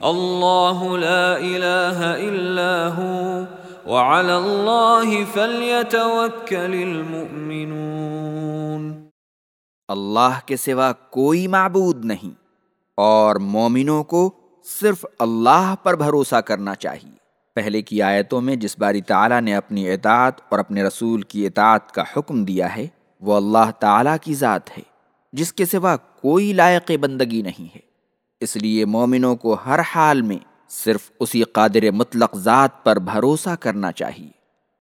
اللہ لا الہ الا ہو وعلى اللہ فلیتوکل المؤمنون اللہ کے سوا کوئی معبود نہیں، اور مومنوں کو صرف اللہ پر بھروسہ کرنا چاہیے۔ پہلے کی آیتوں میں جس باری تعالیٰ نے اپنی اطاعت اور اپنے رسول کی اطاعت کا حکم دیا ہے، وہ اللہ تعالیٰ کی ذات ہے، جس کے سوا کوئی لائق بندگی نہیں ہے۔ اس لیے مومنوں کو ہر حال میں صرف اسی قادر مطلق ذات پر بھروسہ کرنا چاہیے۔